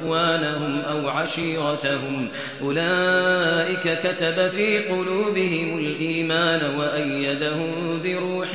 إخوانهم أو عشيرتهم. أولئك كتب في قلوبهم الإيمان وأيدهم بروح